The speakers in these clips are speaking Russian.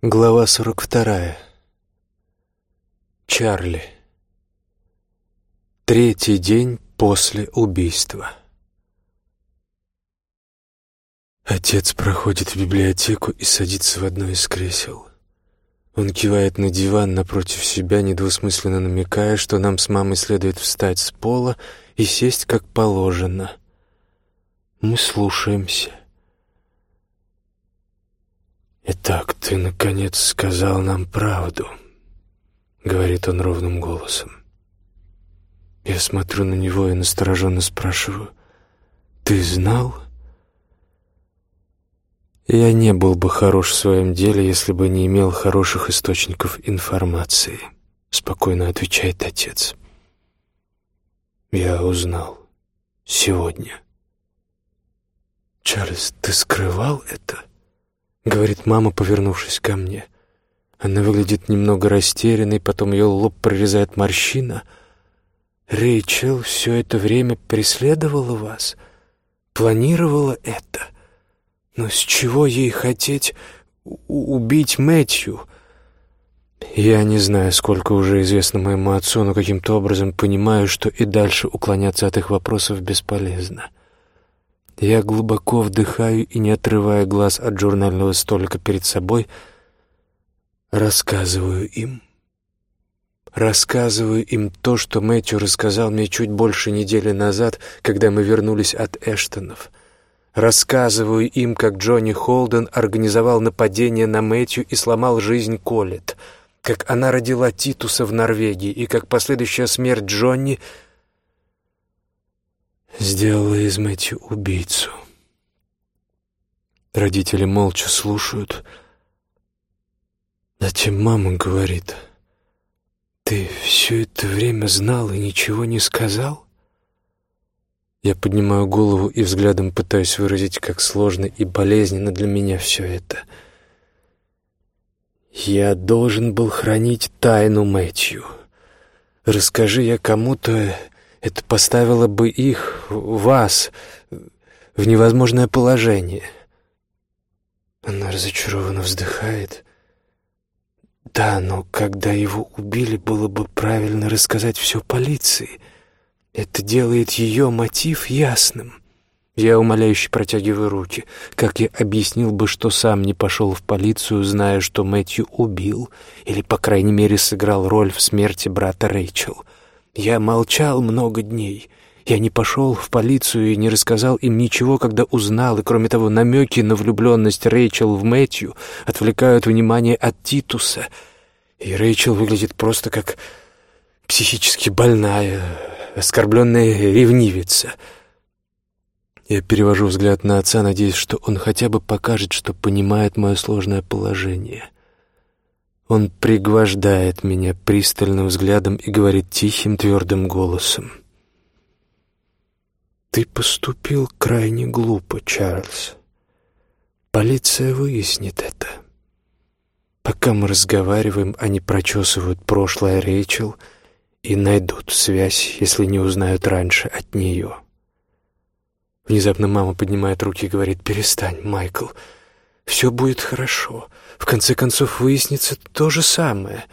Глава 42. Чарли. Третий день после убийства. Отец проходит в библиотеку и садится в одно из кресел. Он кивает на диван напротив себя, недвусмысленно намекая, что нам с мамой следует встать с пола и сесть как положено. Мы слушаемся. «Итак, ты, наконец, сказал нам правду», — говорит он ровным голосом. Я смотрю на него и настороженно спрашиваю, «Ты знал?» Я не был бы хорош в своем деле, если бы не имел хороших источников информации, спокойно отвечает отец. Я узнал. Сегодня. Чарльз, ты скрывал это? Говорит мама, повернувшись ко мне. Она выглядит немного растерянной, потом ее лоб прорезает морщина. «Рэйчел все это время преследовала вас? Планировала это? Но с чего ей хотеть убить Мэтью?» Я не знаю, сколько уже известно моему отцу, но каким-то образом понимаю, что и дальше уклоняться от их вопросов бесполезно. Я глубоко вдыхаю и, не отрывая глаз от журнального столика перед собой, рассказываю им. Рассказываю им то, что Мэтью рассказал мне чуть больше недели назад, когда мы вернулись от Эштонов. Рассказываю им, как Джонни Холден организовал нападение на Мэтью и сломал жизнь Колет, как она родила Титуса в Норвегии и как последующая смерть Джонни — сделала из Мэтью убийцу. Родители молча слушают. Затем мама говорит, «Ты все это время знал и ничего не сказал?» Я поднимаю голову и взглядом пытаюсь выразить, как сложно и болезненно для меня все это. Я должен был хранить тайну Мэтью. Расскажи я кому-то это поставило бы их, вас, в невозможное положение. Она разочарованно вздыхает. Да, но когда его убили, было бы правильно рассказать все полиции. Это делает ее мотив ясным. Я умоляюще протягиваю руки. Как я объяснил бы, что сам не пошел в полицию, зная, что Мэтью убил, или, по крайней мере, сыграл роль в смерти брата Рэйчел — я молчал много дней. Я не пошел в полицию и не рассказал им ничего, когда узнал, и, кроме того, намеки на влюбленность Рэйчел в Мэтью отвлекают внимание от Титуса. И Рэйчел выглядит просто как психически больная, оскорбленная ревнивица. Я перевожу взгляд на отца, надеясь, что он хотя бы покажет, что понимает мое сложное положение. Он пригвождает меня пристальным взглядом и говорит тихим, твердым голосом. «Ты поступил крайне глупо, Чарльз. Полиция выяснит это. Пока мы разговариваем, они прочесывают прошлое Рэйчел и найдут связь, если не узнают раньше от нее». Внезапно мама поднимает руки и говорит «Перестань, Майкл, все будет хорошо. В конце концов, выяснится то же самое.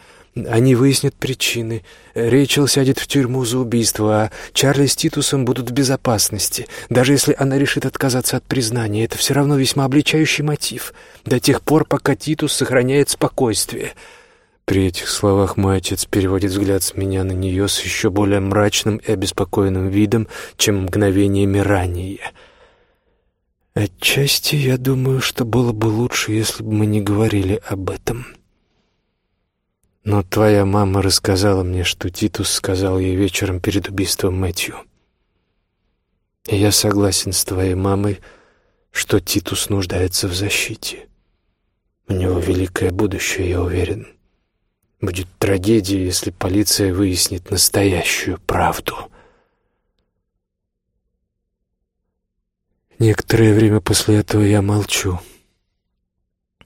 Они выяснят причины. Рэйчел сядет в тюрьму за убийство, а Чарли с Титусом будут в безопасности. Даже если она решит отказаться от признания, это все равно весьма обличающий мотив. До тех пор, пока Титус сохраняет спокойствие. При этих словах мой отец переводит взгляд с меня на нее с еще более мрачным и обеспокоенным видом, чем мгновениями ранее — Отчасти я думаю, что было бы лучше, если бы мы не говорили об этом. Но твоя мама рассказала мне, что Титус сказал ей вечером перед убийством Мэтью. И я согласен с твоей мамой, что Титус нуждается в защите. У него великое будущее, я уверен. Будет трагедия, если полиция выяснит настоящую правду». Некоторое время после этого я молчу.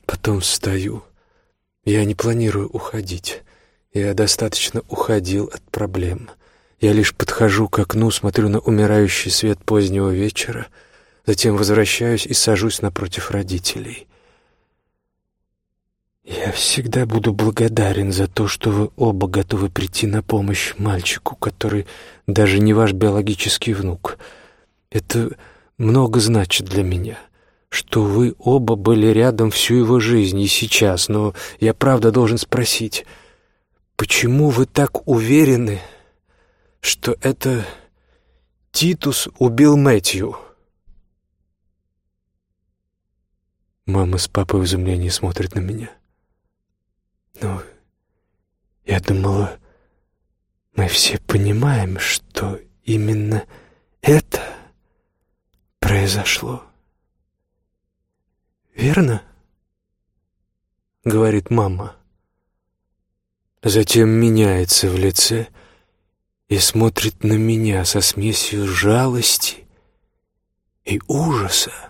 Потом встаю. Я не планирую уходить. Я достаточно уходил от проблем. Я лишь подхожу к окну, смотрю на умирающий свет позднего вечера, затем возвращаюсь и сажусь напротив родителей. Я всегда буду благодарен за то, что вы оба готовы прийти на помощь мальчику, который даже не ваш биологический внук. Это много значит для меня, что вы оба были рядом всю его жизнь и сейчас, но я правда должен спросить, почему вы так уверены, что это Титус убил Мэтью?» Мама с папой в изумлении смотрят на меня. «Ну, я думала, мы все понимаем, что именно произошло. Верно?» — говорит мама. Затем меняется в лице и смотрит на меня со смесью жалости и ужаса.